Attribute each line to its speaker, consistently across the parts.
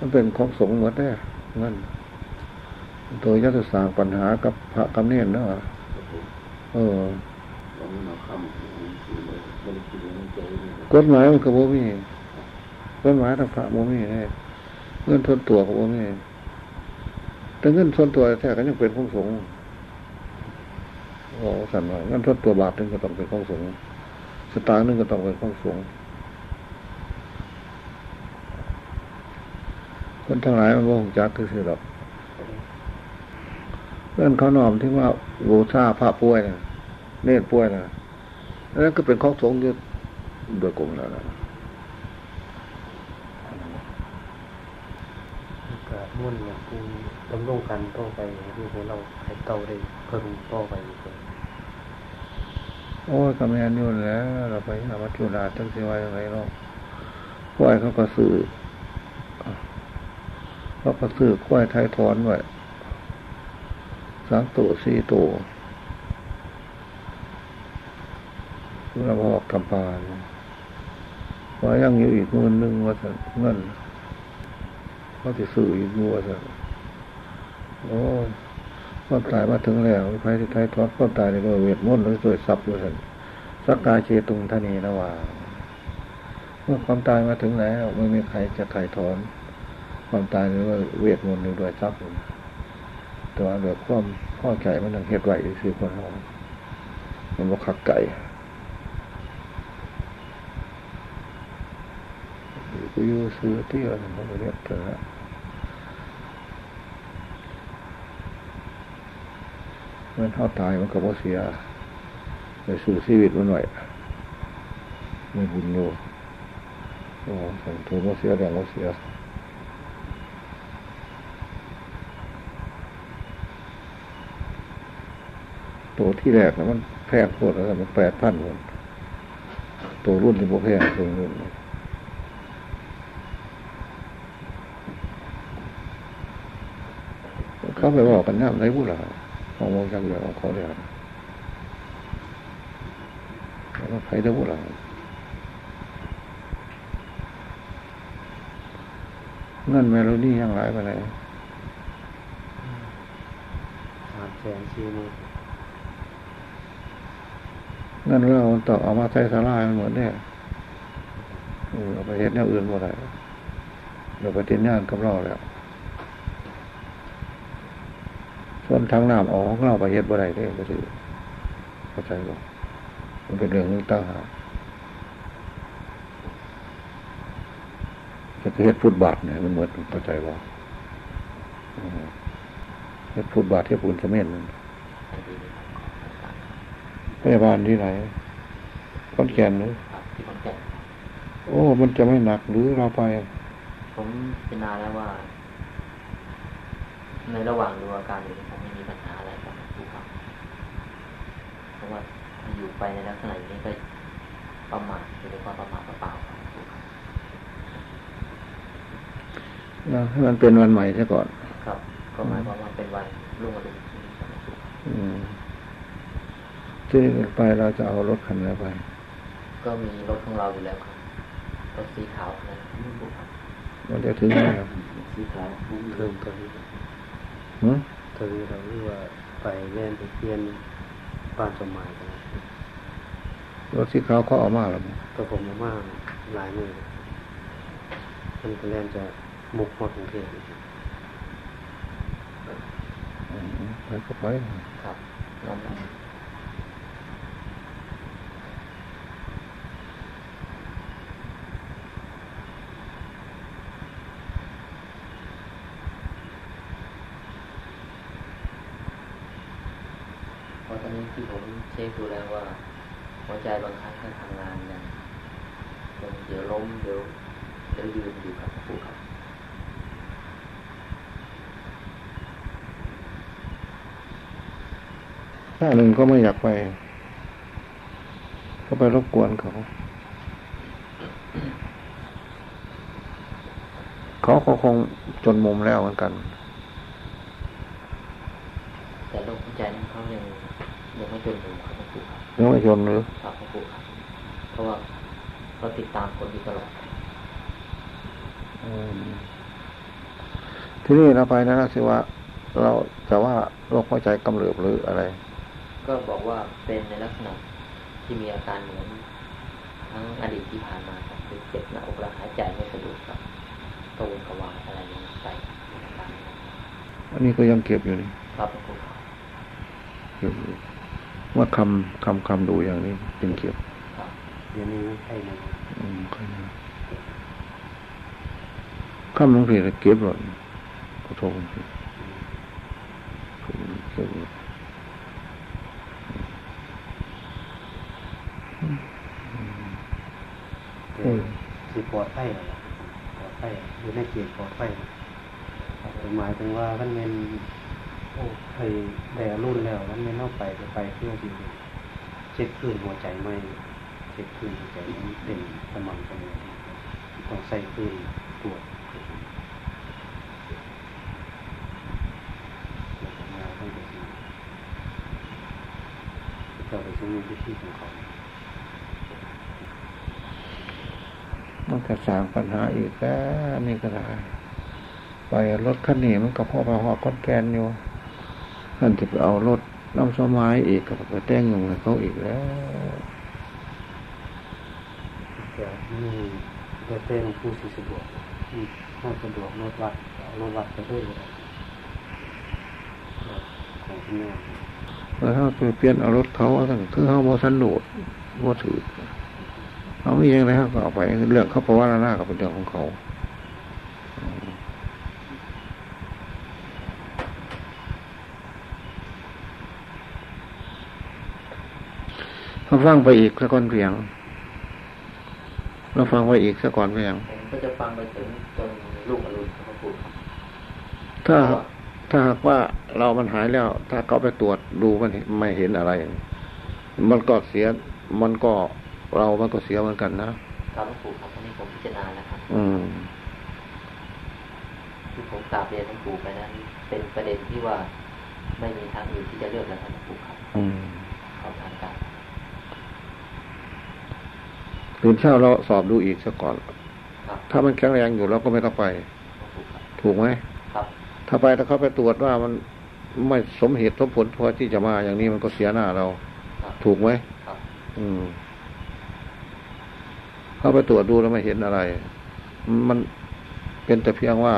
Speaker 1: มันเป็นของสงฆ์หมดแน่เงินตัวยัตสางปัญหากับพระกำเนิดเนาะเออกฎหมายมันก็บ่มีกฎหมายทางพระบ่มีแน่เงินทนตัวก็บ่มีแต่เงินทนตัวแท้ก็ยังเป็นของสงฆ์โอ้สั่นว่าเงินทนตัวบาทนึงก็ต้องเป็นของสงฆ์สตางค์นึงก็ต้องเป็นของสงฆ์ คนทั้งหลายมันบ่งจักคือสิหรอกเพื่อนเขานอมที่ว่าบูชาพระป่วยนะเนตรป่วยนะนั่นก็เป็นของสงฆ์อยู่โดยกลมแล้วนะ
Speaker 2: ก็มุ่นอย่างที่ดำรงกันต่อไปที่ให้เราให้เต่าได้เพิ่มต่อไป
Speaker 1: โอ้ยกำแพงยุ่นแล้ว เราไปหาวัตถุราตั้งสิไว้อะไรเนาะควายเขาก็ซื้อ เขาก็ซื้อควายไทยทอนไว้สามตัวสี่ตัวเราบอกกำปานว่ายังอยู่อีกเงินหนึ่งว่าสัเงินเขาจะซื้ออีกงัวสัโอ้ความตายมาถึงแล้วไฟที่ไทยทอดความตายในบริเวณมดหรือสวยซับอยู่สันสักกาเชตุงทนีนะว่าเมื่อความตายมาถึงแล้วไม่มีใครจะไถ่ถอน ความตายหรือว่าเวทมนต์หรือด้วยทรัพย์แต่ว่าแบบความพ่อใจมันต้องเฮ็ดไหวคือคนเรามันว่าขักไก่กูอยู่ซื้อเที่ยวมันเรียกเถอะเมื่อเท่าตายมันก็บ่เสียไปสู่ชีวิตมันหน่อยไม่บุญโลโอ้สังถูกบ่เสียแรงบ่เสีย ตัวที่แรกนะมันแพงโคตรแล้วมันแปดพันคนตัวรุ่นที่โบแพงตัวรุ่นเขาไปบอกกันน้ำไรพูดหรอมองมองจังเลยเขาเรียกแล้วใครได้พูดหรอเงินเมโลดี้ยังไรไปไหน
Speaker 2: สามแสนสี่หมื่น
Speaker 1: เงินเราต่อเอามาใช้สารามันเหมือนเนี่ยเอาไปเห็นแนวอื่นหมดเลยเราไปติดงานกับเราแล้วส่วนทางน้ำออกของเราไปเห็ดบ่ได้ได้ก็คือเข้าใจบ่มันเป็นเรื่องนึงตั้งหาจะเห็ดฟุตบาทเนี่ยมันเหมือนเข้าใจบ่เห็ดฟุตบาทที่ปูนเสม็นนั่น พยาบาลที่ไหนขอนแก่นหรือโอ้ มันจะไม่หนักหรือเราไป
Speaker 3: ผมเป็นนานแล้วว่า ในระหว่างดูอาการอยู่ผมไม่มีปัญหาอะไรกับผู้ขับเพราะว่าอยู่ไปในลักษณะนี้ก็ประมาทหรือว่าประมาทเปล่า
Speaker 1: เราให้มันเป็นวันใหม่ซะก่อน
Speaker 3: ครับ ก็หมายความว่าเป็นวันรุ่งอรุณ
Speaker 1: อืม ที่ไปเราจะเอารถคันไหนไป
Speaker 3: ก็มีรถของเราอยู่แล้วครับรถสีขาวนะ
Speaker 1: มันจะถึงไหมครับ
Speaker 2: สีขาวเพิ่มตัวนี้
Speaker 1: หืม
Speaker 2: ตัวนี้เราเรียกว่าไปเล่นไปเพียนบ้านจมหมายกัน
Speaker 1: รถสีขาวเขาเอามาแล้ว
Speaker 2: ก็ผมเอามาหลายมือมันก็เล่นจะมุกหมดของเทพ
Speaker 1: ไปก็ไป
Speaker 3: ครับนี้ ที่ผมเช็คดูแล้วว่า หัวใจบางครั้งก็ทำงานอย่างเดี๋ยวล้มเดี๋ยวเดี๋ยวยืนอยู่กับผู้ครับ
Speaker 1: ถ้าหนึ่งก็ไม่อยากไป ก็ไปรบกวนเขา เขาก็คงจนมุมแล้วเหมือนกัน
Speaker 3: แต่โรคหัวใจนั้นเขายังยังไม่จนอยู่ครับครูครับ
Speaker 1: ยังไม่จนหรือ
Speaker 3: ครับครูครับเพราะว่าเราติดตามคนอยู่ตลอด
Speaker 1: ที่นี่เราไปนะนะสิว่า เราจะว่าโรคหัวใจกำเริบหรืออะไร
Speaker 3: ก็บอกว่าเป็นในลักษณะที่มีอาการเหมือนทั้งอดีตที่ผ่านมาครับคือเจ็บหน้าอกและหายใจไม่สะดวกครับกระวนกระวายอะไรอย่างนี้ไปอาการนี้
Speaker 1: อันนี้ก็ยังเก็บอยู่นี่
Speaker 3: ครับครับ
Speaker 1: เก็บอยู่ ว่าคำคำคำดูอย่างนี้ยังเก็บ
Speaker 3: ครับ
Speaker 2: เดี๋ยวนี้ใช่ไหม
Speaker 1: อืมค่อยนะคำลงทีเก็บหล่นขอโทษทีเก็บอยู่
Speaker 2: เดี๋ยวสิปลอดภัยแล้วล่ะปลอดภัยอยู่ในเขตปลอดภัยนะหมายถึงว่าท่านเงินโอ้เค ยได้รุ่นแล้วท่านเงินเอาไปไปเพื่อที่เช็คคลื่นหัวใจไหมเช็คคลื่นหัวใจมันเต็มสม่ำเสมอต้องใส่คลื่นตรวจแล้วก็มาตั้งแต่ที่เราไปซึ่งมีวิธีของเขา
Speaker 1: มันก็สร้างปัญหาอีกแล้วนี่ก็ได้ไปรถคันนี้มันก็พ่อพาหอดก้อนแกนอยู่ ท่านจะไปเอารถน้ำสมัยอีกก็ไปแต่งเงินให้เขาอีกแล้ว
Speaker 2: แต่นี่เดเต้ของผู้สิสะดวกน่าสะดวกรถวัดเอารถวัดไปด้วยก็ได้ของคุณแม่
Speaker 1: แล้วถ้าไปเปลี่ยนเอารถเขาตั้งคือเขาบ่สันโดดบ่ถือเขาไม่ยังไงเขาก็เอาไปเรื่องเขาเพราะว่าหน้าก็เป็นเรื่องของเขา เราฟังไปอีกสักก่อนเพียงเราฟังไปอีกสักก่อนเพียง
Speaker 3: ผมก็จะฟังไปถึงจนลูกอรุณครับหลวงปู่ครับ
Speaker 1: ถ้าถ้าหากว่าเรามันหายแล้ว ถ้าเขาไปตรวจดูมันไม่เห็นอะไร มันก็เสีย มันก็เรามันก็เสียเหมือนกันนะครับ
Speaker 3: หลวงปู่ครับอันนี้ผมพิจารณาแล้วครับ
Speaker 1: อืม
Speaker 3: ที่ผมกราบเรียนหลวงปู่ไปนั้น เป็นประเด็นที่ว่าไม่มีทางอื่นที่จะเลือกแล้วครับหลวงปู่ครับ
Speaker 1: อืม
Speaker 3: เข้าทางการ
Speaker 1: ตื่นเช้าเราสอบดูอีกซะก่อน
Speaker 3: ครับ
Speaker 1: ถ้ามันแข็งแรงอยู่เราก็ไม่ต้องไป
Speaker 3: หลวงปู่ครับ
Speaker 1: ถูกไหม
Speaker 3: ครับ
Speaker 1: ถ้าไปถ้าเขาไปตรวจว่ามันไม่สมเหตุสมผลพอที่จะมาอย่างนี้มันก็เสียหน้าเรา
Speaker 3: ครับ
Speaker 1: ถูกไหม
Speaker 3: ครับ
Speaker 1: อืมเข้าไปตรวจดูแล้วไม่เห็นอะไร มันเป็นแต่เพียงว่า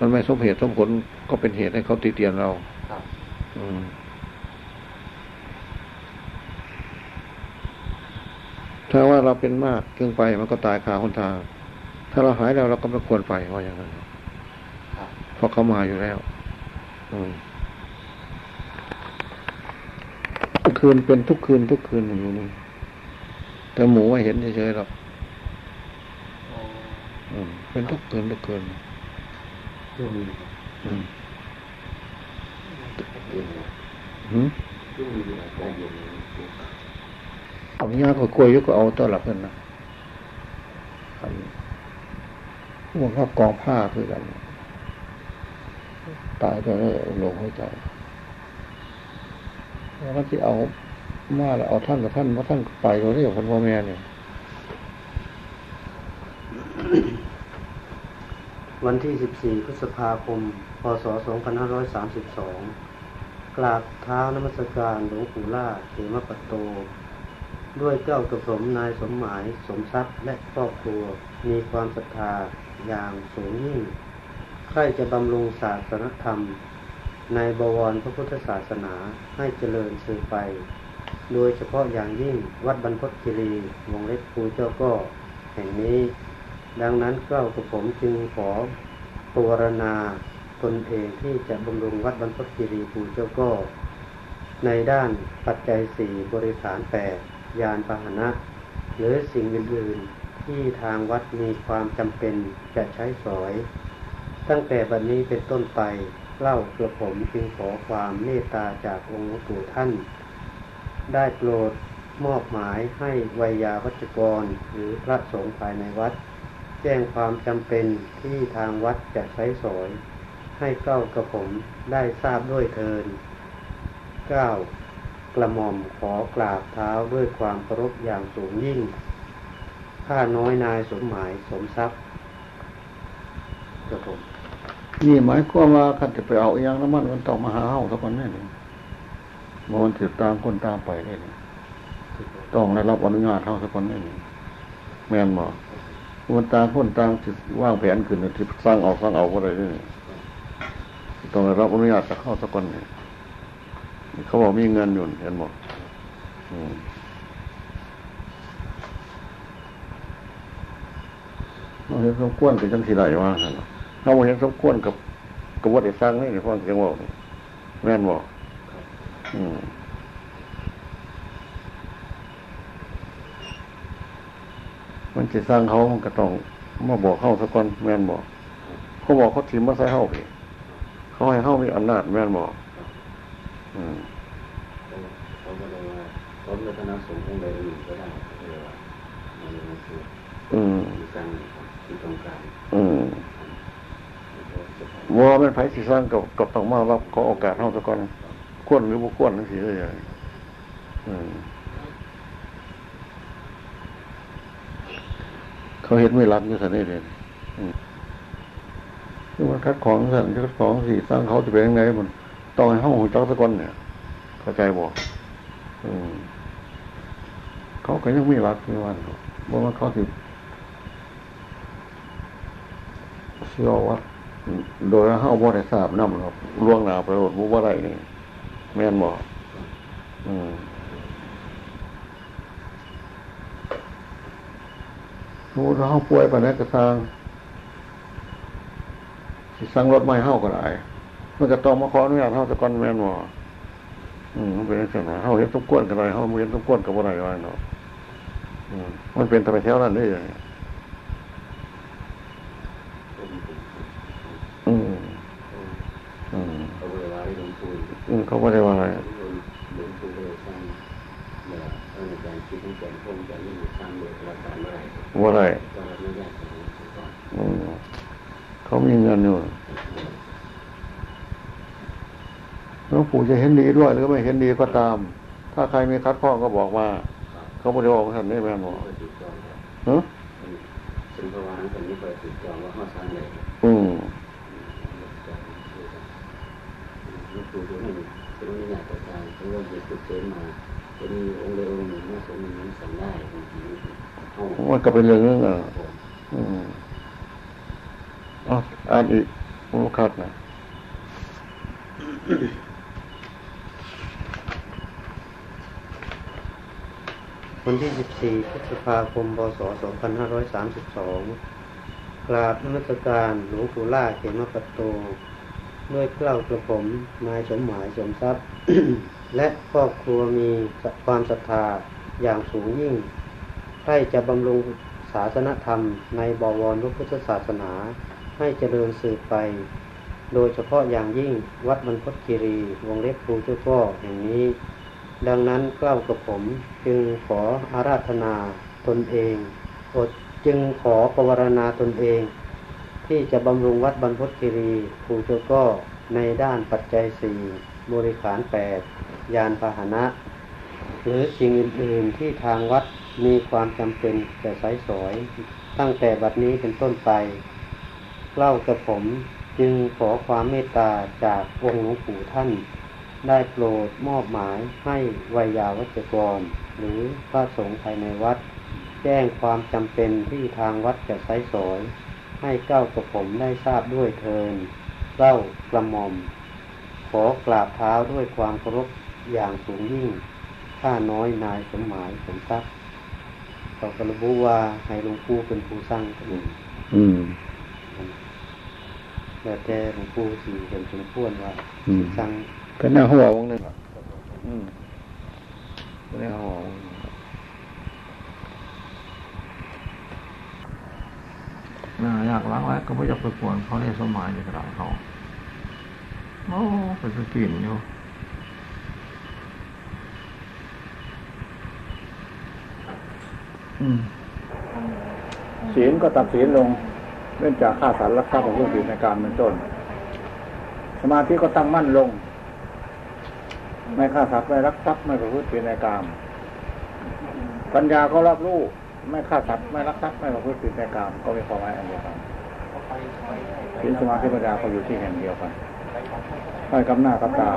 Speaker 1: มันไม่สมเหตุสมผลก็เป็นเหตุให้เขาตีเตียนเรา
Speaker 3: ครับ
Speaker 1: อืม ถ้าว่าเราเป็นมากเกินไปมันก็ตายคาคนทาง ถ้าเราหายแล้วเราก็ไม่ควรไปว่าอย่างนั้น
Speaker 3: ครับ
Speaker 1: เพราะเขามาอยู่แล้ว อืมทุกคืนเป็นทุกคืนทุกคืนอยู่นี่แต่หมูไม่เห็นเฉยๆหรอก
Speaker 3: โอ้
Speaker 1: อืมเป็นทุกคืนทุกคืน
Speaker 2: ช่วงนี้
Speaker 1: อืมหืม เอายาก็กล้วยอยุก็เอาตัวหลักเงินนะอันพวกเขากองผ้าคือกัน ตายตัวนี้ลงหัวใจแล้วที่เอามาแล้วเอาท่านกับท่านว่าท่านไปเราเรียกคนพ่อแม่เนี่ย
Speaker 2: วันที่ 14 พฤษภาคม พศ 2532 กราบเท้านมัสการหลวงปู่ล่าเขมปัตโต ด้วยเจ้ากระผมนายสมหมายสมทรัพย์และครอบครัวมีความศรัทธาอย่างสูงยิ่งใครจะบำรุงศาสนธรรม ในบวรพระพุทธศาสนาให้เจริญสืบไป โดยเฉพาะอย่างยิ่งวัดบรรพตคีรีวงเล็กภูเจ้าก็แห่งนี้ ดังนั้นเก้ากับผมจึงขอปวารณาตนเองที่จะบำรุงวัดบรรพตคีรีภูเจ้าก็ ในด้านปัจจัยสี่บริขารแปด ยานพาหนะ หรือสิ่งอื่น ๆ ที่ทางวัดมีความจำเป็นจะใช้สอย ตั้งแต่บัดนี้เป็นต้นไปเล่ากระผมจึงขอความเมตตาจากองค์หลวงปู่ท่าน ได้โปรดมอบหมายให้ไวยาวัจกรหรือพระสงฆ์ภายในวัด แจ้งความจำเป็นที่ทางวัดจะใช้สอย ให้เก้ากระผมได้ทราบด้วยเทินเกระหม่อมขอกราบเท้าด้วยความเคารพอย่างสูงยิ่ง ข้าน้อยนายสมหมายสมทรัพย์กระผม
Speaker 1: นี่หมายความว่าคันจะไปเอาอย่างน้ำมันมันต้องมาหาเฮาสักคนแน่เลยมันติดตามคนตามไปได้เลยต้องได้รับอนุญาตเฮาสักคนแน่เลยแม่นบอกมันตามคนตามจิว่างแผนขึ้นที่สร้างเอาสร้างเอาอะไรนี่ต้องได้รับอนุญาตจากเข้าสักคนเนี่ย เขาบอกมีเงินอยู่เห็นบอกเราเห็นสมควรกับจังสีไหลว่าเขาเห็นสมควรกับกับวัดไอ้สร้างนี่ในฟังเสียงบอกแม่นบอกอืมมันจะสร้างเขามันก็ต้องมาบอกเข้าสักคนแม่นบอก เขาบอกเขาถิ่มมาใส่เข้าเขาให้เข้ามีอำนาจแม่นบอก
Speaker 4: เขาก็เลยว่าเขาไม่คณะสงฆ์องค์ใดองค์หนึ่งก็ได้เลยว่ามันคือ
Speaker 1: อืม
Speaker 4: มีการที่ต้องการ
Speaker 1: อืมว่าเป็นไผสิสร้างกับกับต้องมารับเขาโอกาสเข้าสักคนควรหรือบ่ควรนั่นสิเลยอืมเขาเห็นไม่รักอยู่สันนี่เลยคือมันคัดของสันคัดของสิสร้างเขาจะเป็นยังไงมัน ต้องให้ห้องหัวจักสักคนเนี่ยเข้าใจบ่อืมเขาก็ยังไม่รักที่วันเพราะว่าเขาสิเชื่อว่าโดยเฮาบ่ได้ทราบนำหรอกล่วงหน้าประโยชน์บ่บ่ได้นี่แม่นบ่อืมสมมติว่าเฮาป่วยไปนใดก็สร้างสั่งรถใหม่เฮาก็ได้ มันก็ต้องมาขออนุญาตเฮาซะก่อนแม่นบ่อืมมันเป็นจังซั่นเฮาเฮ็ดสมควรก็ได้เฮาบ่เฮ็ดสมควรก็บ่ได้ว่าเนาะอืมมันเป็นตามแถวนั้นเด้ออืมอืม
Speaker 4: เขาเวลาที่หลวงปู่
Speaker 1: อืมเขาบ่ได้ว่าอะไร
Speaker 4: ว่าอะไรอืม
Speaker 1: เขามีเงินอยู่ หลวงปู่จะเห็นดีด้วยหรือไม่เห็นดีก็ตาม ถ้าใครมีคัดข้องก็บอกมา เขาไม่ได้บอกท่านนี่แม่นบอก
Speaker 4: ก็ติดจองครับ
Speaker 1: ฮะ
Speaker 4: ซึ่งพระวานคนนี้ไปติดจองว่าเขาสร้างเลย
Speaker 1: อืม
Speaker 4: หลวงปู่จะให้จะไม่อยากจะตายเพราะว่าเด็กติดเชื้อมาจะมีองค์ใดองค์หนึ่งมาสมนั้นสั่งได้บางทีห้อง
Speaker 1: มันก็เป็นเรื่องนึงอะอืมอ๋ออ่านอีกมันคัดนะ
Speaker 2: วันที่ 14 พฤษภาคม พศ 2532 กราบนมัสการหลวงปู่ล่าเขมปัตโต ด้วยเกล้ากระผม นายสมหมายสมทรัพย์ และครอบครัวมีความศรัทธาอย่างสูงยิ่งใครจะบำรุงศาสนธรรมในบวรพระพุทธศาสนาให้เจริญสืบไป โดยเฉพาะอย่างยิ่งวัดบรรพตคีรี วงเล็บครูเจ้าพ่อแห่งนี้ ดังนั้นเกล้ากับผมจึงขออาราธนาตนเองอดจึงขอปวารณาตนเอง ที่จะบำรุงวัดบรรพตคีรีภูเจ้าก็ในด้านปัจจัยสี่บริขารแปดยานพาหนะ หรือสิ่งอื่น ๆ ที่ทางวัดมีความจำเป็นแต่สายสอย ตั้งแต่บัดนี้เป็นต้นไปเล่ากับผมจึงขอความเมตตาจากองค์หลวงปู่ท่าน ได้โปรดมอบหมายให้วัยยาวัจกร หรือพระสงฆ์ภายในวัด แจ้งความจำเป็นที่ทางวัดจะใช้สอย ให้เก้ากับผมได้ทราบด้วยเทินเล่ากระหม่อม ขอกราบเท้าด้วยความเคารพอย่างสูงยิ่งข้าน้อยนายสมหมายสมทรัพย์เขากระบุว่าให้หลวงปู่เป็นผู้สร้างถนน
Speaker 1: อืม
Speaker 2: แล้วแต่หลวงปู่สี่เป็นสมควรว่า
Speaker 1: อืม
Speaker 2: สร้าง
Speaker 1: ก็น่าหัววงหนึ่งอะอืมก็น่าหัววงหนึ่งน่าอยากล้างไว้ก็ไม่อยากไปกวนเขาในสมัยในกระดาษเขาโอ้เป็นสกินอยู่อืม
Speaker 5: ศีลก็ตัดศีลลงเนื่องจากฆ่าสัตว์รักทรัพย์ของผู้ผิดในการเป็นต้น สมาธิก็ตั้งมั่นลง ไม่ฆ่าสัตว์ไม่รักทรัพย์ไม่ประพฤติผิดในกรรมปัญญาก็รับรู้ไม่ฆ่าสัตว์ไม่รักทรัพย์ไม่ประพฤติผิดในกรรมก็มีความหมายอันเดียวกัน
Speaker 1: ศีลสมาธิปัญญาเขาอยู่ที่แห่งเดียวกันไปกับหน้ากับตา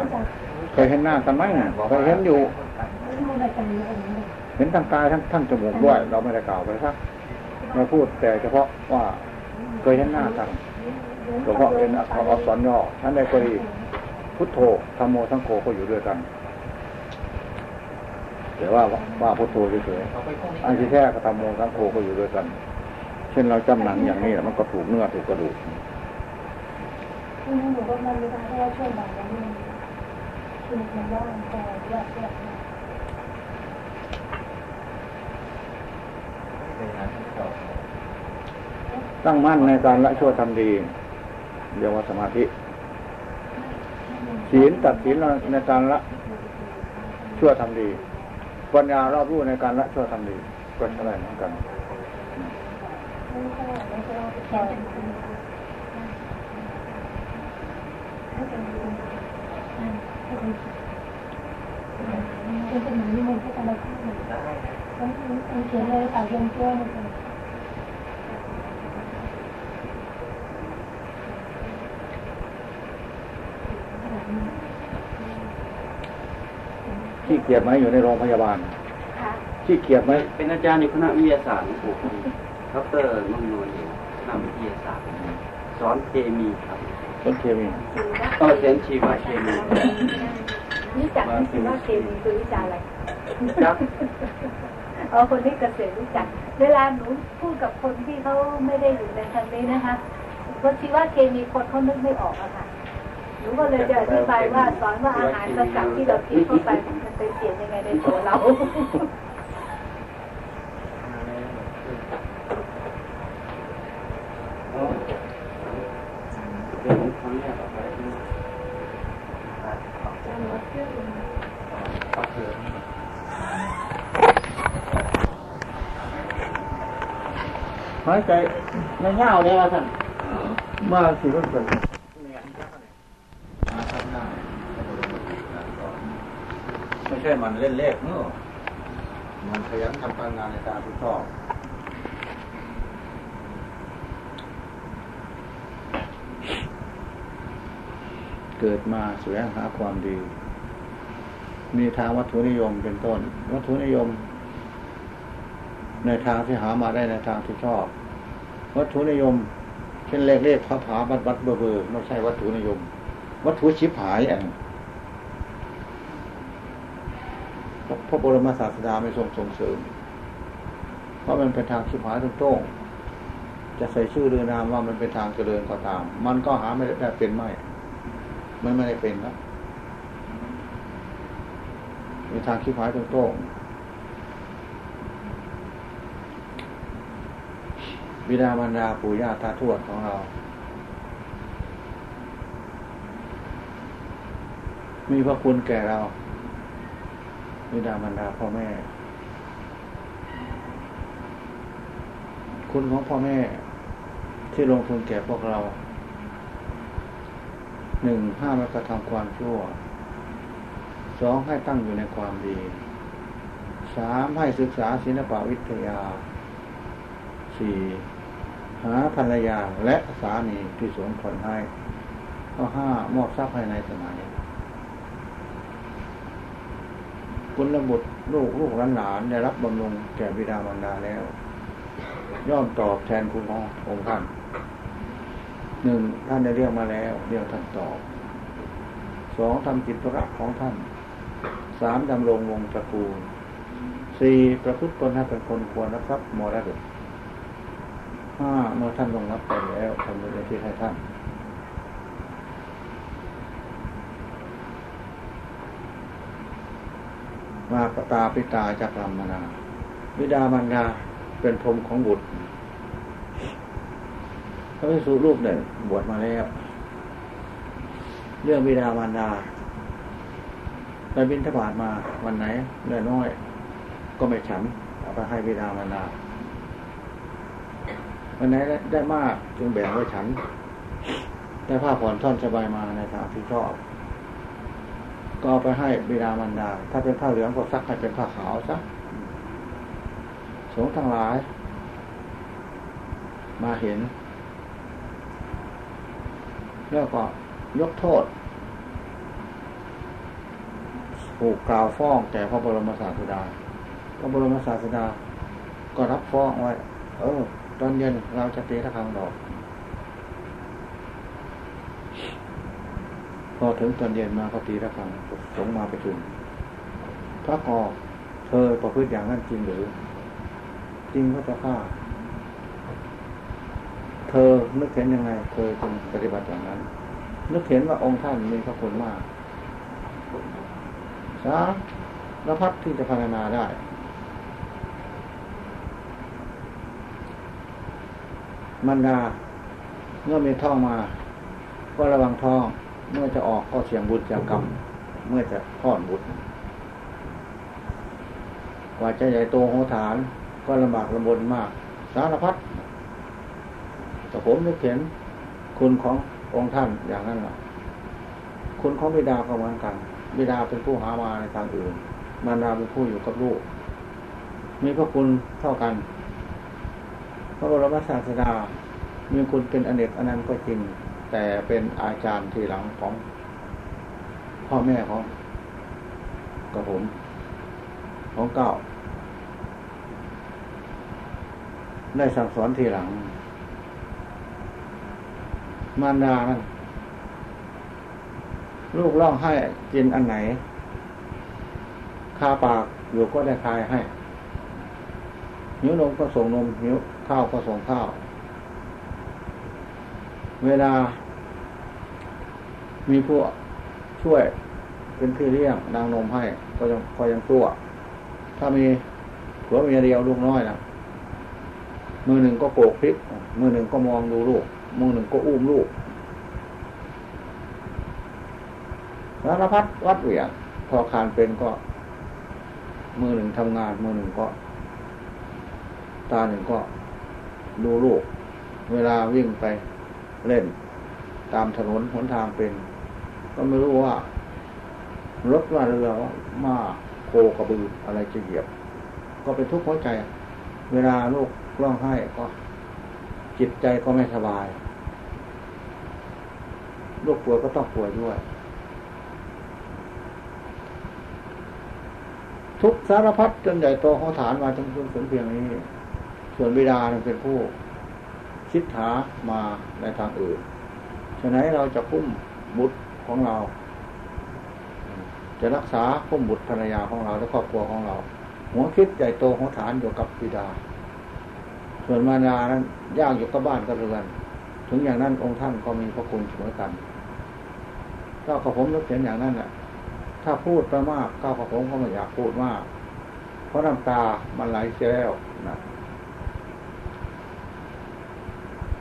Speaker 1: เคยเห็นหน้ากันไหมเคยเห็นอยู่ เห็นทางกายทั้งทั้งจมูกด้วย เราไม่ได้กล่าวไปสักเราพูดแต่เฉพาะว่าเคยเห็นหน้ากันเฉพาะเป็นอักษรย่อท่านใดก็ดี พุทโธธรรมโมทั้งโคก็อยู่ด้วยกัน แต่ว่าว่าพุทโธเฉยๆอันที่แท้กับธรรมโมทั้งโคก็อยู่ด้วยกัน เช่นเราจำหนังอย่างนี้มันก็ถูกเนื้อถูกกระดูก
Speaker 6: หนูก็มันไม่ได้เพราะว่าช่วงบ่ายแล้วมันคือมันว่างแต่แยกแยกมา
Speaker 1: ตั้งมั่นในการละชั่วทำดี เรียกว่าสมาธิ ศีลตัดศีลในการละชั่วทำดี ปัญญารอบรู้ในการละชั่วทำดี ก็ใช่เหมือนกัน
Speaker 6: เป็นเป็นให้มือนนิมนต์ให้กันเราดหมือนต้องเขียนเลยต่างยังเชื่อเหมือนกัน
Speaker 1: ขี้เกียจไหมอยู่ในโรงพยาบาลขี้เกียจไหม
Speaker 4: เป็นอาจารย์อยู่คณะวิทยาศาสตร์หลวงปู่ดอกเตอร์นุ่มนวลอยู่คณะวิทยาศาสตร์ สอนเคมีครับ
Speaker 1: ต้นเคมี
Speaker 4: ก็เรียนชีวเคมี
Speaker 6: นี่จักนี่คือว่าเคมีคือวิจารณ์อะไร
Speaker 4: ครับ
Speaker 6: เอาคนที่เกษตรรู้จัก เวลาหนูพูดกับคนที่เขาไม่ได้อยู่ในทางนี้นะคะเพราะชีว่าเคมีคนเขานึกไม่ออกอะค่ะหนูก็เลยจะอธิบายว่าสอนว่าอาหารสกัดที่เรากินเข้าไปมัน ไปเปลี่ยนยังไงในตัวเรา
Speaker 4: เดี๋ยวผมขออนุญาตออกไปที่
Speaker 1: หายใจในเงาเนี่ยท่านมาสิมันเป็นไม่ ใช่มันเล่นเลขเนอะมันขยันทำการงานในการที่ชอบเกิดมาแสวงหาความดี มีทางวัตถุนิยมเป็นต้น วัตถุนิยม ในทางที่หามาได้ในทางที่ชอบ วัตถุนิยม เช่นเลขเลขพระผาบัดบัดเบอร์เบอร์ไม่ใช่วัตถุนิยม วัตถุชิบหายอัน พระบรมศาสดาไม่ทรงส่งเสริม เพราะมันเป็นทางชิบหายตรงโต้งจะใส่ชื่อเรือนามว่ามันเป็นทางเจริญก็ตาม มันก็หาไม่ได้เป็นไม่ มันไม่ได้เป็นครับเป็นทางชิบหายตรงโต้งบิดามารดาปู่ย่าตาทวดของเรา มีพระคุณแก่เรา บิดามารดาพ่อแม่ คุณของพ่อแม่ที่ลงทุนแก่พวกเรา หนึ่งห้ามกระทำความชั่ว สองให้ตั้งอยู่ในความดี สามให้ศึกษาศิลปวิทยา สี่หาภรรยาและสามีที่สมควรให้ ข้อห้ามอบทรัพย์ภายในสมัย คุณระบุตรลูกลูกหลานได้รับบำรุงแก่บิดามารดาแล้ว ย่อมตอบแทนคุณขององค์ท่านหนึ่งท่านได้เรียกมาแล้วเรียกท่านตอบสองทำกิจธุระของท่านสามดำรงวงตระกูลสี่ประพฤติตนให้เป็นคนควรรับทรัพย์มรดกห้าเมื่อท่านลงรับไปแล้วทำบุญที่ให้ท่าน มาปตาปิตาจักรมนาวิดามารดาเป็นพรมของบุตรพระภิกษุรูปหนึ่งบวชมาแล้วเรื่องวิดามารดาไปบินทบาทมาวันไหนเลือน้อย ก็ไม่ฉันเอาไปให้วิดามารดาวันไหนได้มากจึงแบ่งไว้ฉัน ได้ผ้าผ่อนท่อนสบายมาในทางที่ชอบ ก็ไปให้บิดามารดา ถ้าเป็นผ้าเหลืองก็ซักให้เป็นผ้าขาวซักสงฆ์ทั้งหลาย มาเห็น แล้วก็ยกโทษผูกกล่าวฟ้องแก่พระบรมศาสดา พระบรมศาสดา ก็รับฟ้องไว้ เออ ตอนเย็นเราจะตีระฆังดอก อถึงตอนเย็นมาก็ตีระฆังสงมาไปถึงพระกอเธอประพฤติอย่างนั้นจริงหรือ จริงก็จะฆ่าเธอนึกเห็นยังไง เธอจึงปฏิบัติอย่างนั้น นึกเห็นว่าองค์ท่านมีพระคุณมากสารพัดที่จะพัฒนาได้ มันดาเมื่อมีท้องมา ก็ระวังท้อง เมื่อจะออกก็เสียงบุญเสียงกรรม เมื่อจะทอดบุญกว่าจะใหญ่โตโหฐานก็ลำบากลำบนมาก สารพัดแต่ผมนึกเห็นคุณขององค์ท่านอย่างนั้นแหละคุณของบิดาก็เหมือนกันบิดาเป็นผู้หามาในทางอื่นมารดาเป็นผู้อยู่กับลูก มีพระคุณเท่ากัน พระบรมศาสดามีคุณเป็นอเนกอนันต์ก็จริง แต่เป็นอาจารย์ทีหลังของพ่อแม่ของกับผม ของเก่าได้สั่งสอนทีหลัง มารดานั้นลูกร้องให้กินอันไหน คาปากอยู่ก็ได้คายให้หิวนมก็ส่งนมหิวข้าวก็ส่งข้าว เวลา มีผู้ช่วยเป็นพี่เลี้ยงนางนมให้ ก็ยังก็ยังตัวถ้ามีผัวเมียเดียวลูกน้อยนะมือหนึ่งก็โปกพริก มือหนึ่งก็มองดูลูก มือหนึ่งก็อุ้มลูกสารพัดวัดเหวี่ยงพอคานเป็นก็ มือหนึ่งทำงาน มือหนึ่งก็ ตาหนึ่งก็ดูลูก เวลาวิ่งไป เล่น ตามถนนหนทางเป็น ก็ไม่รู้ว่ารถว่าเรือว่ามาโคกระบืออะไรจะเหยียบ ก็เป็นทุกข์หัวใจ เวลาลูกร้องไห้ก็ จิตใจก็ไม่สบายลูกป่วยก็ต้องป่วยด้วย ทุกสารพัดจนใหญ่โตเขาฐานมาจนจนถึงเพียงนี้ ส่วนบิดาเป็นผู้ คิดหามาในทางอื่นฉะนั้นเราจะคุ้มบุตรของเรา จะรักษาคุ้มบุตรภรรยาของเราและครอบครัวของเรา หัวคิดใหญ่โตของฐานอยู่กับบิดา ส่วนมารดานั้นยากอยู่กับบ้านกับเรือน ถึงอย่างนั้นองค์ท่านก็มีพระคุณเสมอกันก็กระผมนึกเห็นอย่างนั้นแหละถ้าพูดไปมากก้าวกระผมก็ไม่อยากพูดมาก เพราะน้ำตามันไหลเสียแล้วนะ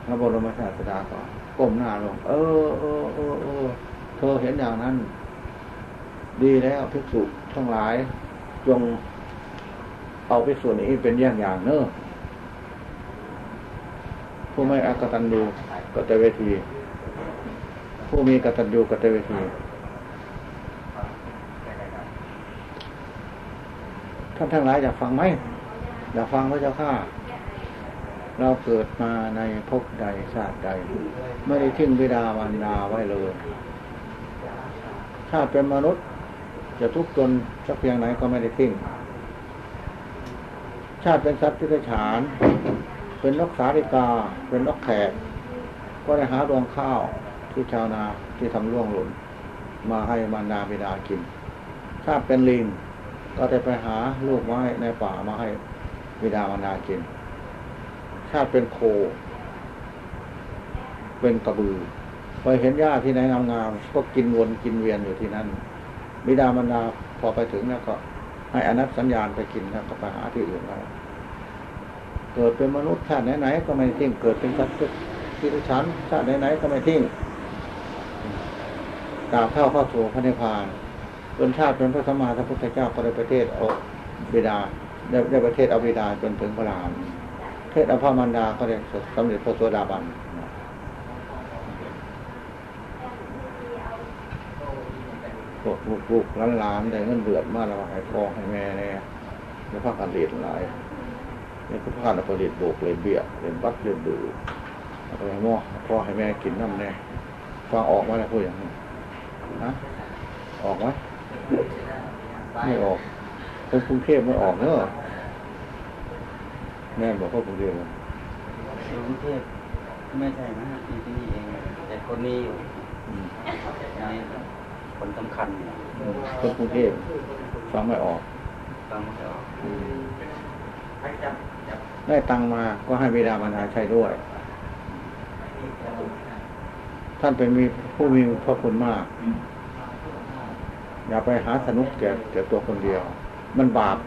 Speaker 1: พ ระบรมศาสดาก็ก้มหน้าลง เออเออเออเออเธอเห็นอย่างนั้น ดีแล้วภิกษุทั้งหลาย จงเอาภิกษุนี้เป็นอย่างอย่างเนอะผู้ไม่อกตันดูกตเวที ผู้มีกตันดูกตเวทีท่านทั้งหลายอยากฟังไหมอยากฟังพระเจ้าข้า เราเกิดมาในภพใดชาติใด ไม่ได้ทิ้งบิดามารดาไว้เลย ถ้าเป็นมนุษย์จะทุกข์จนสักเพียงไหนก็ไม่ได้ทิ้งชาติเป็นสัตว์ที่ได้ฉาน เป็นนกสาริกา เป็นนกแขก ก็ได้หาดวงข้าวที่ชาวนาที่ทำร่วงหล่นมาให้มารดาบิดากินชาเป็นลิงก็ได้ไปหาลูกไม้ในป่ามาให้บิดามารดากิน ชาติเป็นโค เป็นกระบือไปเห็นหญ้าที่ไหนงามๆก็กินวนกินเวียนอยู่ที่นั่นบิดามารดาพอไปถึงแล้วก็ ให้อนัตสัญญาณไปกินแล้วก็ไปหาที่อื่นแล้วเกิดเป็นมนุษย์ชาติไหนๆก็ไม่ทิ้งเกิดเป็นสัตว์ที่ทุชันชาติไหนๆก็ไม่ทิ้งกราบเข้าเข้าสู่พระนิพพานจนชาติเป็นพระสัมมาสัมพุทธเจ้าก็ได้ประเทศเอาบิดาได้ได้ประเทศเอาบิดาจนถึงพระราม เทศอภามันดาก็ได้สำเร็จพระโสดาบันพวกลูกๆล้านๆได้เงินเดือดมากแล้วให้พ่อให้แม่เนี่ยแล้วพักการเรียนหลายนี่ก็พักการผลิตโบกเรียนเบี้ยเรียนบัตรเรียนดูแล้วก็ให้หม้อพ่อให้แม่กินน้ำแน่ฟังออกไหมล่ะพูดอย่างนี้ฮะออกไหมไม่ออกคนกรุงเทพไม่ออกเนอะ แม่บอกว่ากรุงเทพ
Speaker 4: กรุงเทพไม่ใช่นะที่ที่นี่เอง แต่คนนี้อยู่
Speaker 1: อืม
Speaker 4: ในคนสำคัญเนี่ย
Speaker 1: คนกรุงเทพฟังไม่ออก
Speaker 4: ฟังไม่ค่อยออก
Speaker 1: ได้ตังค์มาก็ให้บิดามารดาใช้ด้วย ท่านเป็นมีผู้มีพระคุณมาก อย่าไปหาสนุกแก่แก่ตัวคนเดียว มันบาป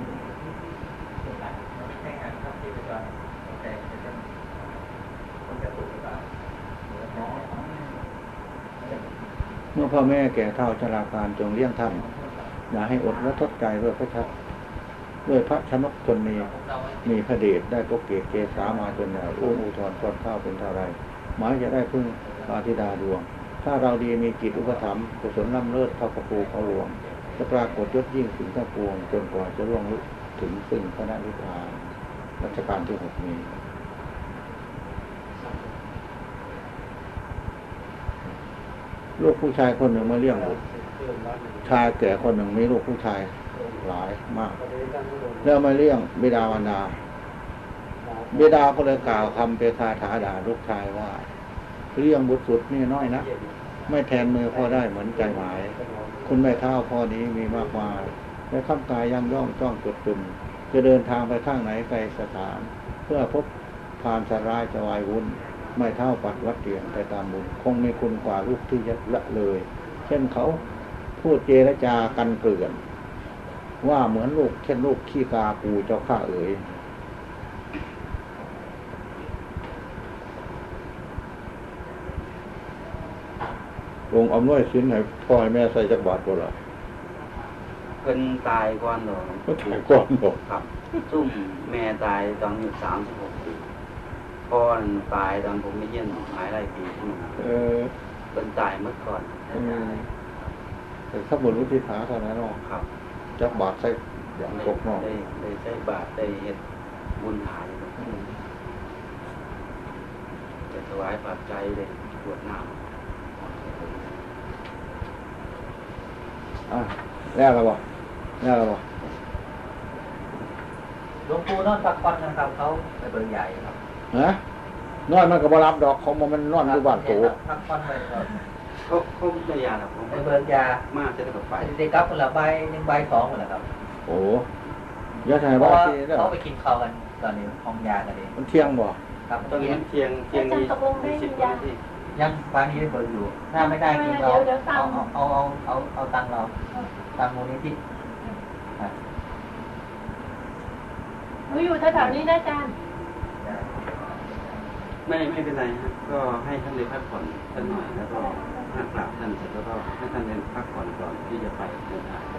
Speaker 1: เมื่อ พ่อแม่แก่เท่าชราการจงเลี้ยงท่านอย่าให้อดและทดใจด้วยพระชัดด้วยพระชนกชนนีมีพระเดชได้ปกเกศเกษามาจนใหญ่อุ้มอุทธรก้อนข้าวเป็นเท่าไรหมายจะได้พึ่งปาธิดาดวง ถ้าเราดีมีจิตอุปถัมภ์กุศลล้ำเลิศเท่ากับปูเขาหลวงจะปรากฏยศยิ่งถึงทั้งปวงจนกว่าจะล่วงลุถึงซึ่งพระนิพพานรัชกาลที่หกนี้ ลูกผู้ชายคนหนึ่งมาเลี้ยงบุตรชายแก่คนหนึ่งมีลูกผู้ชายหลายมาก แล้วมาเลี้ยงบิดามารดาบิดาก็เลยกล่าวคำเปคาถาด่าลูกชายว่าเลี้ยงบุตรสุดนี่น้อยนะไม่แทนมือพ่อได้เหมือนใจหมาย คุณแม่เท่าพ่อนี้มีมากมายและข้ามกายยังย่องจ้องจดจุนจะเดินทางไปข้างไหนไกลสถาน เพื่อพบพานสรายจะวายวุ่น ไม่เท่าปัดวัดเตียนไปตามบุญคงไม่คุณกว่าลูกที่ยัดละเลย เช่นเขาพูดเจรจากันเกลื่อน ว่าเหมือนลูกเช่นลูกขี้กาปูเจ้าข้าเอ๋ยลงอำนวยสินให้พ่อให้แม่ใส่จักบาทตัวละ
Speaker 4: เพิ่นตายก่อนหรอ
Speaker 1: ก็ถ่ายก่อนบอก
Speaker 4: ครับซุ่มแม่ตายตอนอายุสามสิบหกปี พ่อนั่นตายตอนผมไม่เยี่ยมหลายหลายปีที่นั่น
Speaker 1: เออ
Speaker 4: เพิ่นตายเมื่อก่อน
Speaker 1: อืมแต่ถ้าบุญวิธีหาเท่านั้นเนาะ
Speaker 4: ครับ
Speaker 1: จักบาทใส่อย่างกบเนาะ
Speaker 4: ได้ได้ใช้บาตรได้เฮ็ดบุญหายจะถวายปัจจัยเลยกรวดน้ำ
Speaker 1: อะแล้วเราบ่แล้วเราบ่
Speaker 3: หลวงปู่นอนพักผ่อนนะครับเขาไปเบิร์ใหญ่ครับ
Speaker 1: ฮะนอนมันก็บ่รับดอกของมันนอนอยู่บ้านโต
Speaker 3: พักผ่อนไปครับ
Speaker 4: เขาเขาไม่ยาหรอกผม
Speaker 3: ไปเบิร์ยา
Speaker 4: มาจะได้กับ
Speaker 3: ไป
Speaker 4: ไป
Speaker 3: ได้กลับคนละใบหนึ่งใบสองคนละครับ
Speaker 1: โอ้ยาถ่าย
Speaker 3: เพ
Speaker 1: บ้า
Speaker 3: ราะว่า
Speaker 1: ที่แล้ว
Speaker 3: เขาไปกินข้าวกันตอนนี้ห้องยากันเอง
Speaker 1: มันเที่ยงบ่
Speaker 3: ครับ
Speaker 4: ตอนนี้
Speaker 3: นี้
Speaker 4: มันเที่ยงเที่ยงนี้สิบนาที
Speaker 3: ยังบางนี้ได้เบิร์อยู่ถ้าไม่ได้กินเราเอาเอาเอาเอาเอาตังเราตังมูลนิธิ
Speaker 7: หนูอยู่แถวๆนี้นะอาจารย์
Speaker 4: ไม่ไม่เป็นไรฮะก็ให้ท่านได้พักผ่อนสักหน่อยแล้วก็ถ้ากราบท่านเสร็จแล้วก็ให้ท่านเด้พักผ่อนก่อนที่จะไปเดินทาง
Speaker 1: ไป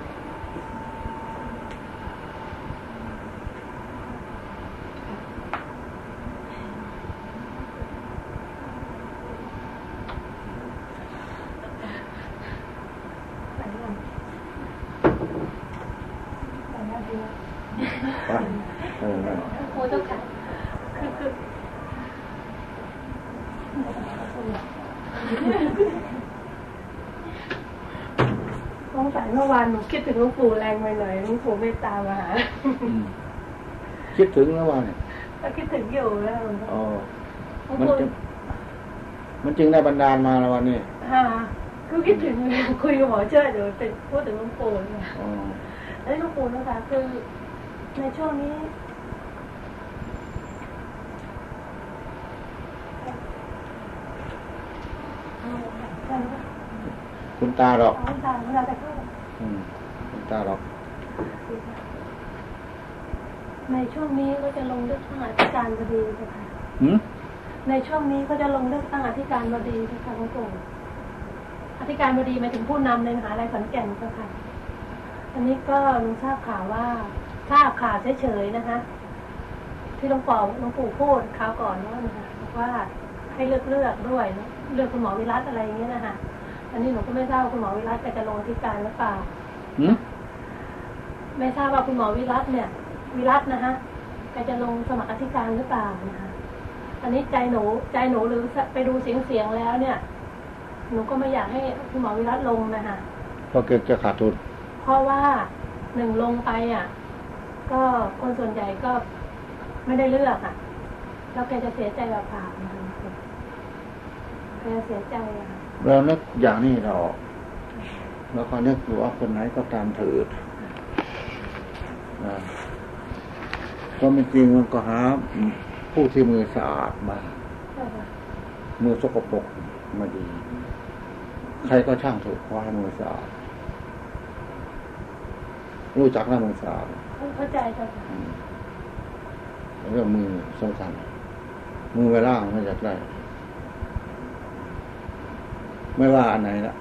Speaker 1: เออนั่น
Speaker 7: โอ้เจ้าค่ะคือคือสงสัยเมื่อวานหนูคิดถึงหลวงปู่แรงไปหน่อยหลวงปู่เมตตามาหา
Speaker 1: อืมคิดถึงแล้วว่าเนี่ย
Speaker 7: ก็คิดถึงอยู่แล้ว
Speaker 1: อ๋อ
Speaker 7: หลวง
Speaker 1: มัน
Speaker 7: ปู่
Speaker 1: จึงมันจึงได้บันดาลมาแล้ววันนี้
Speaker 7: ฮ่าคือคิดถึงคุยกับหมอเชิดเดี๋ยวเป็นพูดถึงหลวงปู่เนี่ย
Speaker 1: อ๋อ
Speaker 7: เอ้ยหลวงปู่นะคะคือในช่วงนี้
Speaker 1: คุณตาหรอก
Speaker 7: เอาตามเวลาจะเข้า
Speaker 1: อืมคุณตาหรอก
Speaker 7: ในช่วงนี้ก็จะลงเลือกตั้งอธิการบดีนะคะ
Speaker 1: หืม
Speaker 7: ในช่วงนี้ก็จะลงเลือกตั้งอธิการบดีนะคะหลวงปู่อธิการบดีหมายถึงผู้นำในมหาลัยขอนแก่นเจ้าค่ะอันนี้ก็ลุงทราบข่าวว่าทราบข่าวเฉยๆนะคะ ที่หลวงปู่หลวงปู่พูดคราวก่อนว่านะคะบอกว่าให้เลือกเลือกด้วยนะเลือกคุณหมอวิรัตอะไรอย่างเงี้ยนะคะ อันนี้หนูก็ไม่ทราบว่าคุณหมอวิรัตแกจะลงอธิการหรือเปล่า
Speaker 1: หืม
Speaker 7: ไม่ทราบว่าคุณหมอวิรัตเนี่ย วิรัตนะคะแกจะลงสมัครอธิการหรือเปล่านะคะอันนี้ใจหนู ใจหนูหรือไปดูเสียงเสียงๆแล้วเนี่ย หนูก็ไม่อยากให้คุณหมอวิรัตลงนะคะ
Speaker 1: เพราะเกิดจะขาดทุน
Speaker 7: เพราะว่าหนึ่งลงไปอะ ก็คนส่วนใหญ่ก็ไม่ได้เลือกอะ แล้วแกจะเสียใจแบบผ่านะคะแกจะเสียใจอะ
Speaker 1: เรานึกอย่างนี้เราออกแล้วก็นึกดูว่าคนไหนก็ตามเถิดนะก็ไม่จริงมันก็หาผู้ที่มือสะอาดมา
Speaker 7: ใช่ค่ะ
Speaker 1: มือสกปรกไมาดี ใครก็ช่างถูกขอให้มือสะอาดรู้จักหน้ามือสะอาด
Speaker 7: เข้าใจค่ะ
Speaker 1: อืมเรื่องมือสำคัญมือเวลาไม่อยากได้ ไม่ว่าอันไหนละ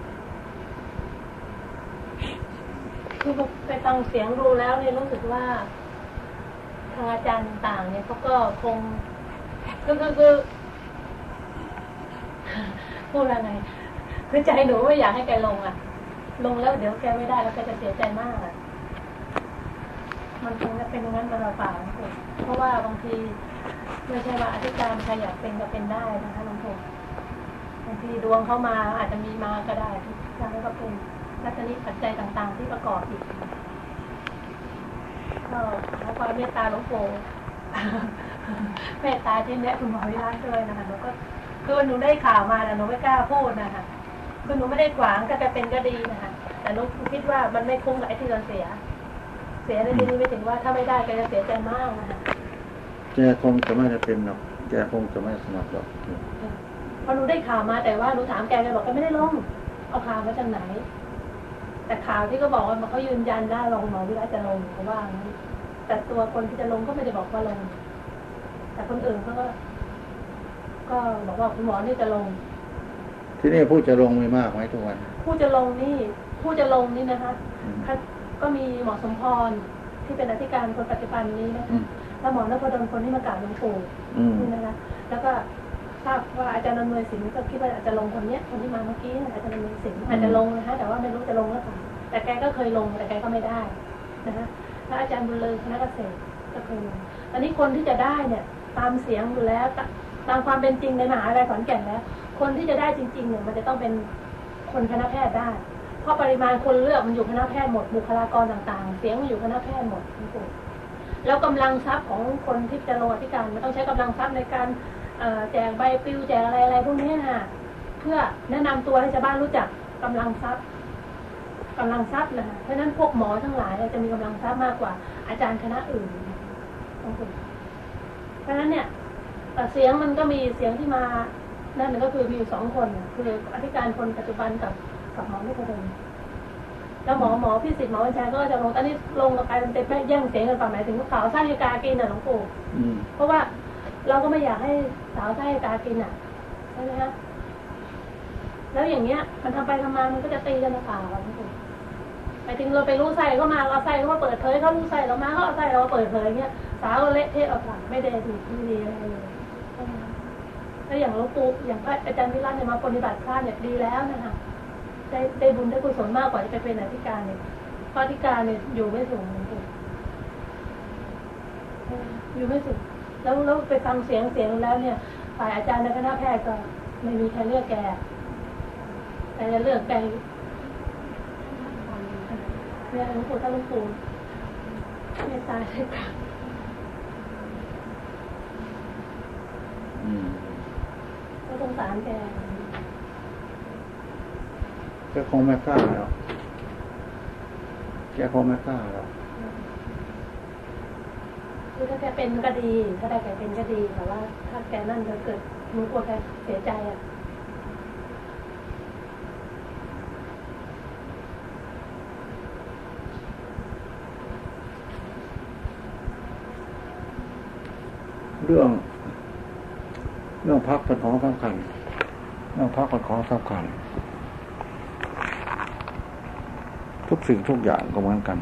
Speaker 7: คือไปฟังเสียงดูแล้วเนี่ยรู้สึกว่าทางอาจารย์ต่างเนี่ยเขาก็คงคือคือคือพูดอะไรคือใจหนูไม่อยากให้แกลงอะ ลงแล้วเดี๋ยวแกไม่ได้แล้วแกจะเสียใจมากอะมันคงจะเป็นอย่างนั้นกับเราเปล่าหลวงปู่เพราะว่าบางทีไม่ใช่ว่าอธิการใครอยากเป็นก็เป็นได้นะคะหลวงปู่บางทีดวงเข้ามาอาจจะมีมาก็ได้ทุกครั้งก็เป็นลักษณะปัจจัยต่าง ๆ ที่ประกอบอีกก็ขอความเมตตาหลวงปู่เมตตาที่แนะคุณหมอวิรัตด้วยนะคะหนูก็คือหนูได้ข่าวมาแต่หนูไม่กล้าพูดนะคะคือหนูไม่ได้ขวางก็จะเป็นก็ดีนะคะแต่หนูคิดว่ามันไม่คุ้มกับไอ้ที่เราเสีย เสียในที่นี้ไม่ถึงว่าถ้าไม่ได้ก็จะเสียใจมากนะคะ
Speaker 1: แกคงจะไม่ได้เป็นหรอกแกคงจะไม่สมัครหรอก
Speaker 7: เพราะหนูได้ข่าวมาแต่ว่าหนูถามแกแกบอกแกไม่ได้ลง เอาข่าวมาจากไหน แต่ข่าวที่ก็บอกว่าเขายืนยันได้ลงหมอวิรัตจะลงเขาว่างั้นแต่ตัวคนที่จะลงก็ไม่ได้บอกว่าลง แต่คนอื่นเขาก็ ก็บอกว่าคุณหมอนี่จะลง
Speaker 1: ที่นี่ผู้จะลงไม่มากไหมทุกวัน
Speaker 7: ผู้จะลงนี่ ผู้จะลงนี่นะคะ
Speaker 1: อืม
Speaker 7: ก็มีหมอสมพรที่เป็นอธิการคนปัจจุบันนี้นะ
Speaker 1: อื
Speaker 7: คะ
Speaker 1: ม
Speaker 7: แล้วหมอนพดลคนที่มากราบหลวงปู่
Speaker 1: อืม
Speaker 7: นี่นะคะแล้วก็ ทราบว่าอาจารย์นนวยสิงห์ก็คิดว่าอาจจะลงคนเนี้ยคนที่มาเมื่อกี้อาจารย์นนวยสิงห์อาจจะลงนะคะแต่ว่าไม่รู้จะลงหรือเปล่าแต่แกก็เคยลงแต่แกก็ไม่ได้นะคะแล้วอาจารย์บุญเลยคณะเกษตรก็เคยลงตอนนี้คนที่จะได้เนี่ย ตามเสียงอยู่แล้วตามความเป็นจริงในมหาวิทยาลัยขอนแก่นแล้ว คนที่จะได้จริงๆเนี่ยมันจะต้องเป็นคนคณะแพทย์ได้ เพราะปริมาณคนเลือกมันอยู่คณะแพทย์หมดบุคลากรต่างๆ เสียงมันอยู่คณะแพทย์หมดคุณปู่แล้วกำลังทรัพย์ของคนที่จะลงอธิการมันต้องใช้กำลังทรัพย์ในการ แจกใบปลิวแจกอะไรอะไรพวกนี้นะเพื่อแนะนำตัวให้ชาวบ้านรู้จักกำลังทรัพย์กำลังทรัพย์นะคะเพราะฉะนั้นพวกหมอทั้งหลายจะมีกำลังทรัพย์มากกว่า อาจารย์คณะอื่นคุณปู่เพราะฉะนั้นเนี่ยเอ่อเสียงมันก็มีเสียงที่มานั่นก็คือมีอยู่สองคน คืออธิการคนปัจจุบันกับกับหมอไม่เคยเดินแล้วหมอหมอพี่สิทธิ์หมอวัญชัยก็จะลงตอนนี้ลงกันไปมันเต็มแย่งเสียงกันไปหมายถึงว่าข่าวสร้างยากากินน่ะหลวงปู่
Speaker 1: อืม
Speaker 7: เพราะว่า เราก็ไม่อยากให้สาวไส้ยากินอะใช่ไหมฮะแล้วอย่างเงี้ย มันทำไปทำมามันก็จะตีกันหรือเปล่าหลวงปู่หมายถึงเราไปรู้ไส้เขามาเราไส้เขามาเปิดเผยเขารู้ไส้เรามาเขาเอาไส้เราเปิดเผยเงี้ยสาวเละเทะเอาเปล่าไม่ได้ดีไม่ดีอะไรเลยแล้วอย่างหลวงปู่อย่างพระอาจารย์วิรัตเนี่ยมาปฏิบัติพระเนี่ยดีแล้วนะคะได้ได้บุญได้กุศลมากกว่าที่ไปเป็นอธิการเนี่ยพระอธิการเนี่ยอยู่ไม่สูงจริงๆเอออยู่ไม่สูง แล้วแล้วไปฟังเสียงเสียงแล้วเนี่ย ฝ่ายอาจารย์ในคณะแพทย์ก็ไม่มีใครเลือกแกแต่จะเลือกแกเนี่ยหลวงปู่ถ้าหลวงปู่เมตตาให้กราบ
Speaker 1: อืม
Speaker 7: ก็สงสารแก
Speaker 1: แกคงไม่กล้าหรอกแกคงไม่กล้าหรอก
Speaker 7: คือถ้าแกเป็นก็ดี ถ้าได้แกเป็นก็ดี แต่ว่า ถ้าแกนั่นจะเกิดหนูกลัวแกเสียใจอะ
Speaker 1: เรื่อง เรื่องพักเป็นของสำคัญเรื่องพักเป็นของสำคัญ ทุกสิ่งทุกอย่างก็เหมือนกัน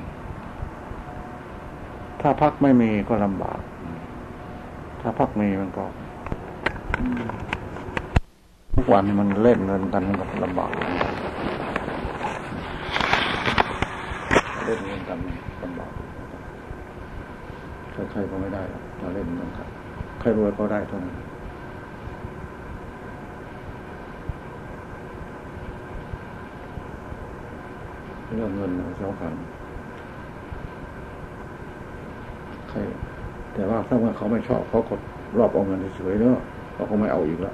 Speaker 1: ถ้าพักไม่มีก็ลำบาก ถ้าพักมีมันก็ ทุกวันมันเล่นเงินกันมันก็ลำบากเล่นเงินกันลำบากใครๆก็ไม่ได้หรอกถ้าเล่นเงินกันใครรวยก็ได้เท่านั้นเรื่องเงินสำคัญใคร แต่ว่าถ้าว่าเขาไม่ชอบเขาก็รอบเอาเงินเฉยๆเนอะเขาก็ไม่เอาอีกแล้ว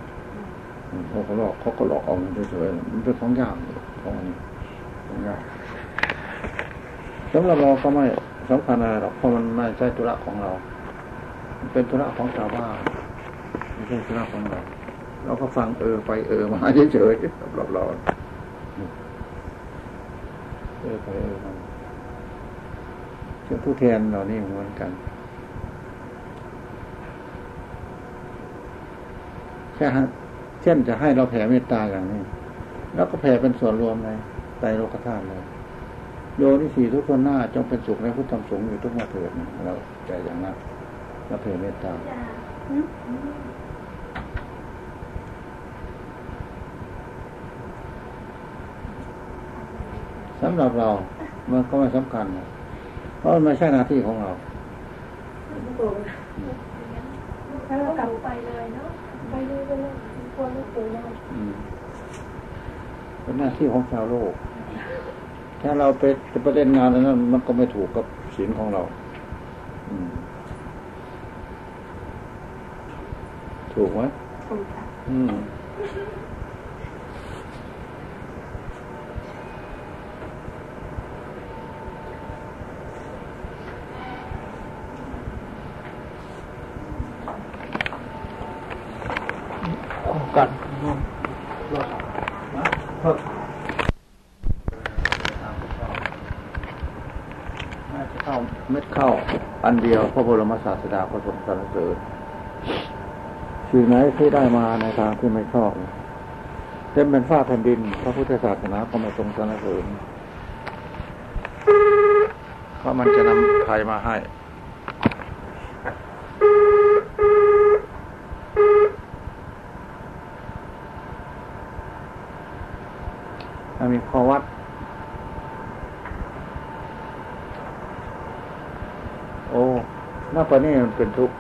Speaker 1: เขาก็หลอกเขาก็หลอกเอาเงินเฉยๆมันเป็นของยากของนี้ของยากสำหรับเราก็ไม่สำคัญอะไรหรอกเพราะมันไม่ใช่ธุระของเรา เป็นธุระของชาวบ้านไม่ใช่ธุระของเรา เราก็ฟังเออไปเออมาเฉยๆสำหรับเราเออไปเออมาเช่นผู้แทนเรานี่เหมือนกัน แค่เช่นจะให้เราแผ่เมตตาอย่างนี้ แล้วก็แผ่เป็นส่วนรวมในใจโลกธาตุเลยโยนิสีทุกคนหน้าจงเป็นสุขในพุทธธรรมสงฆ์อยู่ทุกมื่อเถิดเราใจอย่างนั้นเราแผ่เมตตาสำหรับเรา มันก็ไม่สำคัญเพราะมันไม่ใช่หน้าที่ของเรา
Speaker 7: แล้วเรากลับไปเลยเนาะ ไปเลยไปเลยกลัวลูกปู่เลย
Speaker 1: อืมเป็นหน้าที่ของชาวโลก ถ้าเราไปจะประเด็นงานนั้นมันก็ไม่ถูกกับศีลของเรา อืมถูกไหม
Speaker 7: ถูกค่ะ
Speaker 1: อืม กันน่าจะเข้าเม็ดเข้าอันเดียวพระบรมศาสดาก็ทรงสรรเสริญสิ่งไหนที่ได้มาในทางที่ไม่ชอบเช่นเป็นฝ้าแผ่นดิน พระพุทธศาสนาก็ไม่ทรงสรรเสริญเพราะมันจะนำภัยมาให้ ถ้ามีข้อวัด โอ้หน้าปานนี้มัน เป็นทุกข์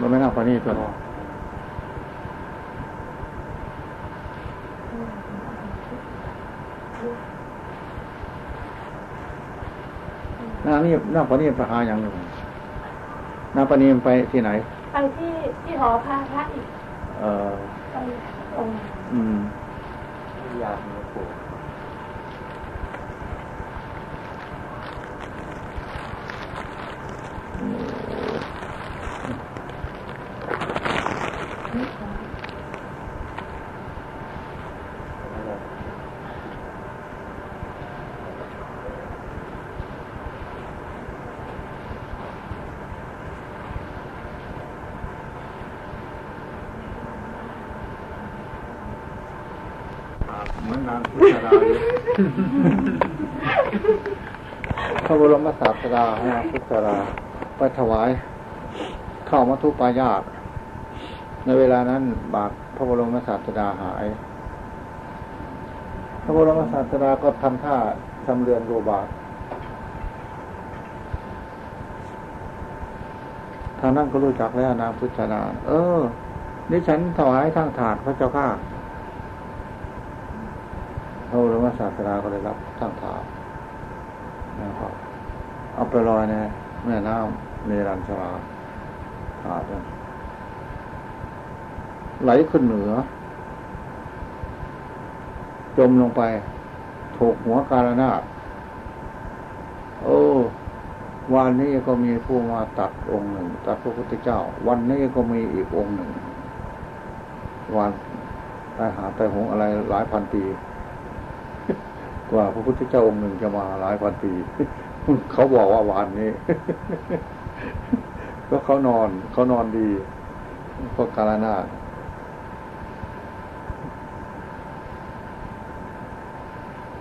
Speaker 1: มันไม่น่าปานนี้ตัวเนาะหน้านี่หน้าปานนี้ไปหาอย่างหนึ่งหน้าปานนี้มันไปที่ไหน
Speaker 7: ไปที่ที่หอพระพระอีก
Speaker 1: เออ
Speaker 7: ไปองค์
Speaker 1: อืม
Speaker 3: อยากมีปู่
Speaker 1: เหมือนนางพุทธราอยู่ พระบ รมศาสดาให้นาพุทธราไปถวายเข้ามัทุปายาตในเวลานั้นบาทพระบรมศาสดาหาย พระบรมศาสดาก็ทำท่าทำเรือนโรบาททางนั้นก็รู้จักแล้วนางพุทธราเออ นี่ฉันถวายทางถาดพระเจ้าข้าพระบรมศาสดาก็ได้รับทั้งถามนะครับ เอาไปลอยในแม่น้ำเนรัญชราถาดไหลขึ้นเหนือ จมลงไปถูกหัวการนาดโอ้วันนี้ก็มีผู้มาตัดองค์หนึ่ง ตัดพระพุทธเจ้า วันนี้ก็มีอีกองค์หนึ่ง วันไปหาไปหงอะไรหลายพันปี กว่าพระพุทธเจ้าองค์หนึ่งจะมาหลายพันปี เขาบอกว่าวานนี้ก็เขานอนเขานอนดีพวกกาลนา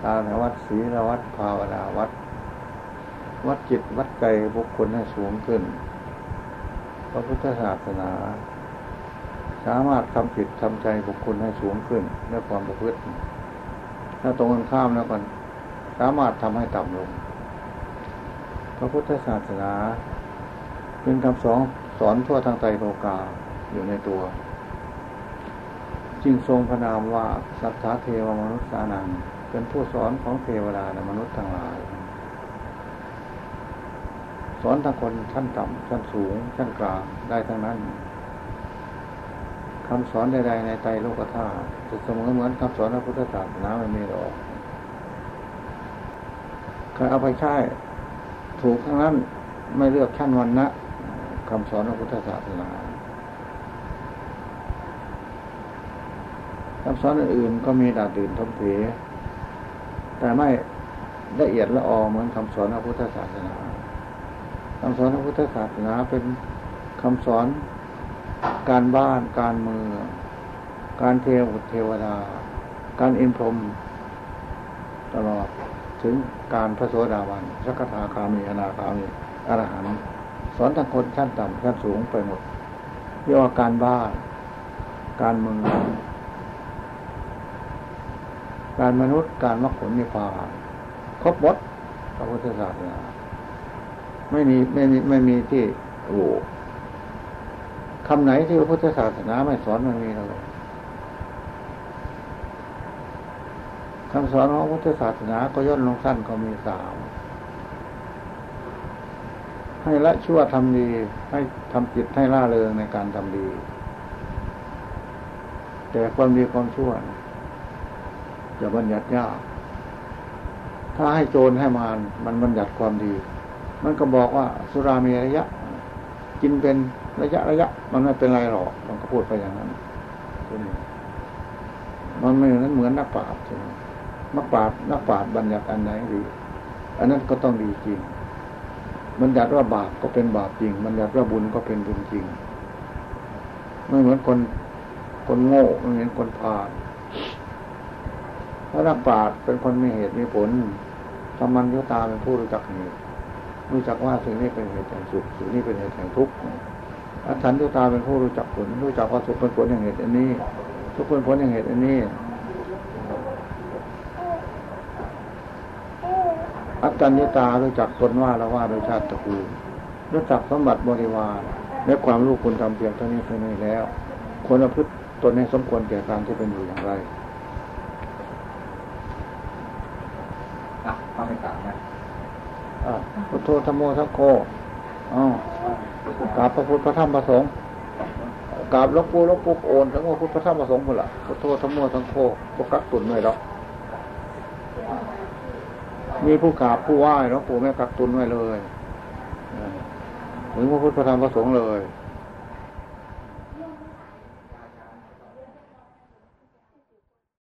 Speaker 1: ตามวัดศรีละวัดภาวนาวัด วัดจิตวัดใจบุคคลให้สูงขึ้น พระพุทธศาสนา สามารถทำจิตทำใจบุคคลให้สูงขึ้นด้วยความประพฤติถ้าตรงกันข้ามแล้วกันสามารถทำให้ต่ำลง ระพุทธศาสนา เป็นคำสอนสอนทั่วทางใจโลกาอยู่ในตัว จึงทรงพระนามว่าสัทธาเทวมนุษย์สานัง เป็นผู้สอนของเทวดาและมนุษย์ทั้งหลาย สอนทั้งคนชั้นต่ำชั้นสูง ชั้นกลางได้ทั้งนั้นคำสอนใดๆในไตรโลกธาตุจะเสมอเหมือนคำสอนพระพุทธศาสนาไม่มีหรอกใครเอาไปใช้ ถูกทั้งนั้นไม่เลือกชั้นวันนะคำสอนพระพุทธศาสนาคำสอนอื่นๆก็มีด่าดดื่นทมเพแต่ไม่ละเอียดละออเหมือนคำสอนพระพุทธศาสนาคำสอนพระพุทธศาสนาเป็นคำสอนการบ้านการเมืองการเทวเทวดา การอินพรหมตลอด ถึงการพระโสดาบันสักทาคามีอนาคามีอรหันต์สอนทั้งคนชั้นต่ำชั้นสูงไปหมดเรียกว่าการบ้านการเมืองการมนุษย์การมรรคผลนิพพานครบหมดพระพุทธศาสนาไม่มีไม่มีไม่มีที่โอ้คำไหนที่พระพุทธศาสนาไม่สอนมันมีเลย คำสอนของพุทธศาสนาก็ย่นลงสั้นก็มีสามให้ละชั่วทำดีให้ทำจิตให้ล่าเริงในการทำดี แต่ความดีความชั่วจะบัญญัติยากถ้าให้โจรให้มารมันบัญญัติความดี มันก็บอกว่าสุรามีระยะ กินเป็นระยะระยะ มันไม่เป็นไรหรอกมันก็พูดไปอย่างนั้นมันไม่นั้นเหมือนนักปราชญ์ใช่ไหม นักปราชญ์นักปราชญ์บัญญัติอันไหนดีอันนั้นก็ต้องดีจริงมันยัดว่าบาปก็เป็นบาปจริงมันยัดว่าบุญก็เป็นบุญจริง ไม่เหมือนคนคนโง่ไม่เหมือนคนพาลพระนักปราชญ์เป็นคนมีเหตุมีผลธรรมันยุตาเป็นผู้รู้จักเหตุรู้จักว่าสิ่งนี้เป็นเหตุแห่งสุขสิ่งนี้เป็นเหตุแห่งทุกข์อัฏฐานยุตาเป็นผู้รู้จักผล รู้จักว่าสุขเป็นผลแห่งเหตุอันนี้ ทุกข์เป็นผลแห่งเหตุอันนี้ อัตตัญญตารู้จักตนว่าละว่าโดยชาติตระกูลรู้จักสมบัติบริวารและความรู้คุณทำเพียงเท่านี้เท่านี้แล้วควรประพฤติตนให้สมควรแก่การที่เป็นอยู่อย่างไร
Speaker 5: อะต้องไปกราบนะ
Speaker 1: อะพุทโธธรรมโมสังโฆอ๋อกราบพระพุทธพระธรรมพระสงฆ์กราบหลวงปู่หลวงปู่โอนทั้งว่าพุทธพระธรรมพระสงฆ์คนละพุทโธธรรมโมสังโฆพวกกักตุนไว้หรอก มีผู้กราบผู้ไหว้หลวงปู่แม่กักตุนไว้เลยเออถึงพระพุทธพระธรรมพระสงฆ์เลย